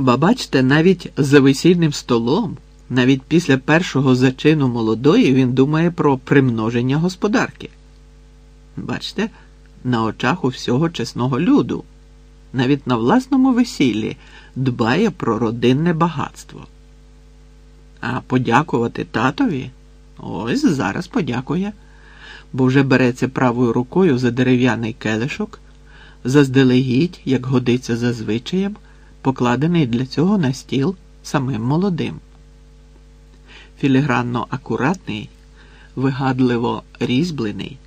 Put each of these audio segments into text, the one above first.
Ба бачте, навіть за весільним столом, навіть після першого зачину молодої він думає про примноження господарки. Бачте, на очах у всього чесного люду, навіть на власному весіллі дбає про родинне багатство. А подякувати татові ось зараз подякує, бо вже береться правою рукою за дерев'яний келишок, заздалегідь, як годиться за звичаєм, покладений для цього на стіл самим молодим. Філігранно акуратний, вигадливо різьблений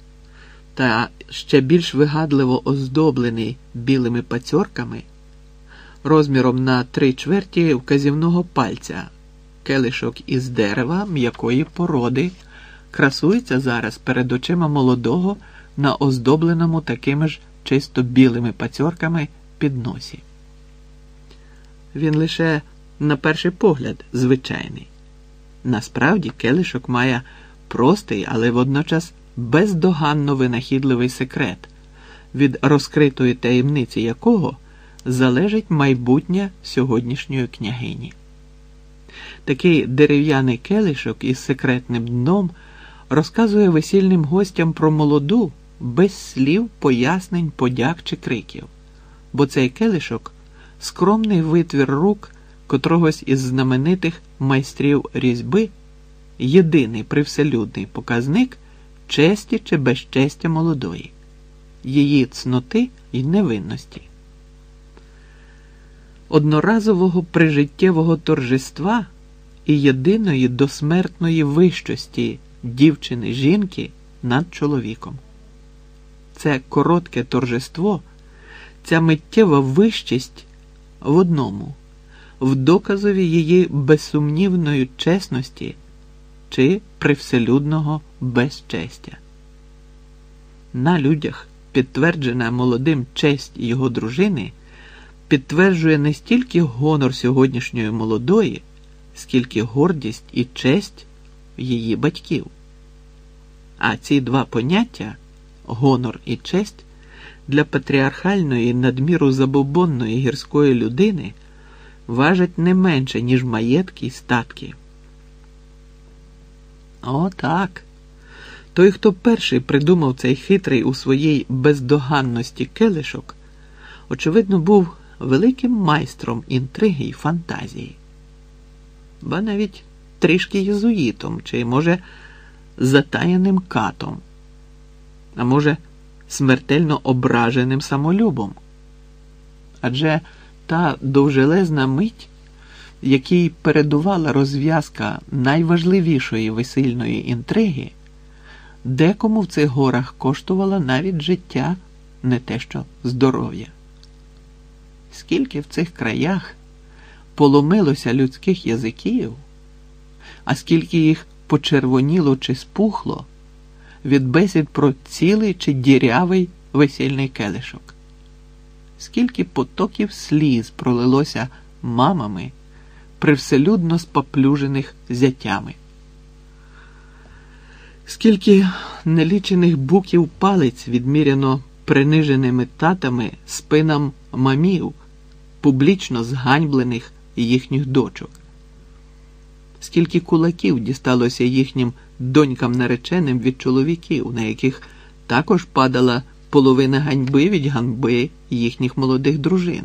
та ще більш вигадливо оздоблений білими пацьорками, розміром на три чверті вказівного пальця, келишок із дерева м'якої породи, красується зараз перед очима молодого на оздобленому такими ж чисто білими пацьорками підносі. Він лише на перший погляд звичайний. Насправді келишок має простий, але водночас бездоганно винахідливий секрет, від розкритої таємниці якого залежить майбутнє сьогоднішньої княгині. Такий дерев'яний келишок із секретним дном розказує весільним гостям про молоду без слів, пояснень, подяк чи криків, бо цей келишок скромний витвір рук котрогось із знаменитих майстрів різьби, єдиний привселюдний показник честі чи безчестя молодої, її цноти й невинності. Одноразового прижиттєвого торжества і єдиної досмертної вищості дівчини жінки над чоловіком. Це коротке торжество, ця миттєва вищість в одному, в доказові її безсумнівної чесності чи привселюдного безчестя. На людях підтверджена молодим честь його дружини підтверджує не стільки гонор сьогоднішньої молодої, скільки гордість і честь її батьків. А ці два поняття гонор і честь для патріархальної надміру забобонної гірської людини важать не менше, ніж маєтки і статки. О, так. Той, хто перший придумав цей хитрий у своїй бездоганності келишок, очевидно, був великим майстром інтриги й фантазії, ба навіть трішки єзуїтом, чи, може, затаєним катом, а може, смертельно ображеним самолюбом. Адже та довжелезна мить якій передувала розв'язка найважливішої весільної інтриги, декому в цих горах коштувала навіть життя, не те що здоров'я. Скільки в цих краях поломилося людських язиків, а скільки їх почервоніло чи спухло від бесід про цілий чи дірявий весільний келишок, скільки потоків сліз пролилося мамами привселюдно споплюжених зятями. Скільки нелічених буків палець відміряно приниженими татами спинам мамів, публічно зганьблених їхніх дочок, скільки кулаків дісталося їхнім донькам нареченим від чоловіків, на яких також падала половина ганьби від ганьби їхніх молодих дружин.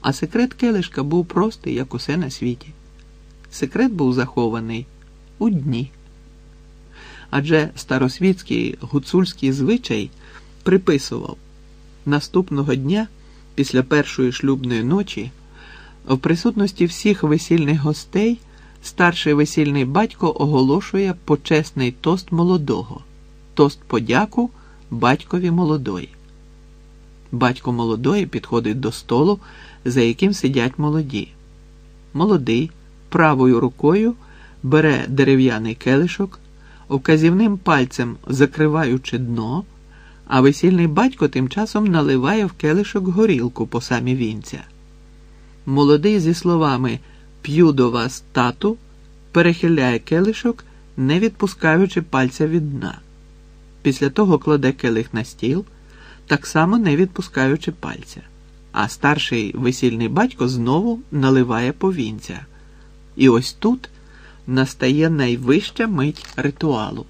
А секрет келишка був простий, як усе на світі. Секрет був захований у дні. Адже старосвітський гуцульський звичай приписував наступного дня, після першої шлюбної ночі, в присутності всіх весільних гостей старший весільний батько оголошує почесний тост молодого, тост подяку батькові молодої. Батько молодої підходить до столу за яким сидять молоді. Молодий правою рукою бере дерев'яний келишок, вказівним пальцем закриваючи дно, а весільний батько тим часом наливає в келишок горілку по самі вінця. Молодий зі словами П'ю до вас тату перехиляє келишок, не відпускаючи пальця від дна. Після того кладе келих на стіл, так само не відпускаючи пальця. а старший весільний батько знову наливає повінця. І ось тут настає найвища мить ритуалу.